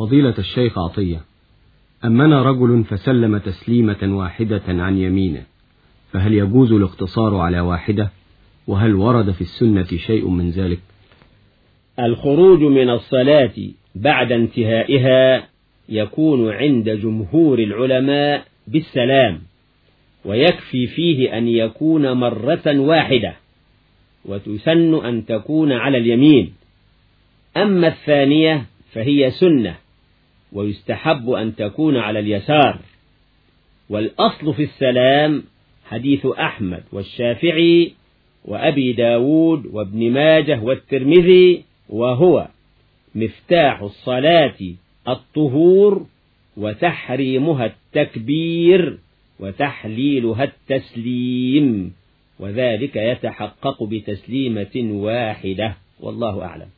فضيلة الشيخ عطية أمنا رجل فسلم تسليمة واحدة عن يمينه فهل يجوز الاقتصار على واحدة؟ وهل ورد في السنة شيء من ذلك؟ الخروج من الصلاة بعد انتهائها يكون عند جمهور العلماء بالسلام ويكفي فيه أن يكون مرة واحدة وتسن أن تكون على اليمين. أما الثانية فهي سنة ويستحب أن تكون على اليسار. والأصل في السلام حديث أحمد والشافعي وأبي داود وابن ماجه والترمذي وهو مفتاح الصلاة الطهور وتحريمها التكبير وتحليلها التسليم وذلك يتحقق بتسليمة واحدة والله أعلم.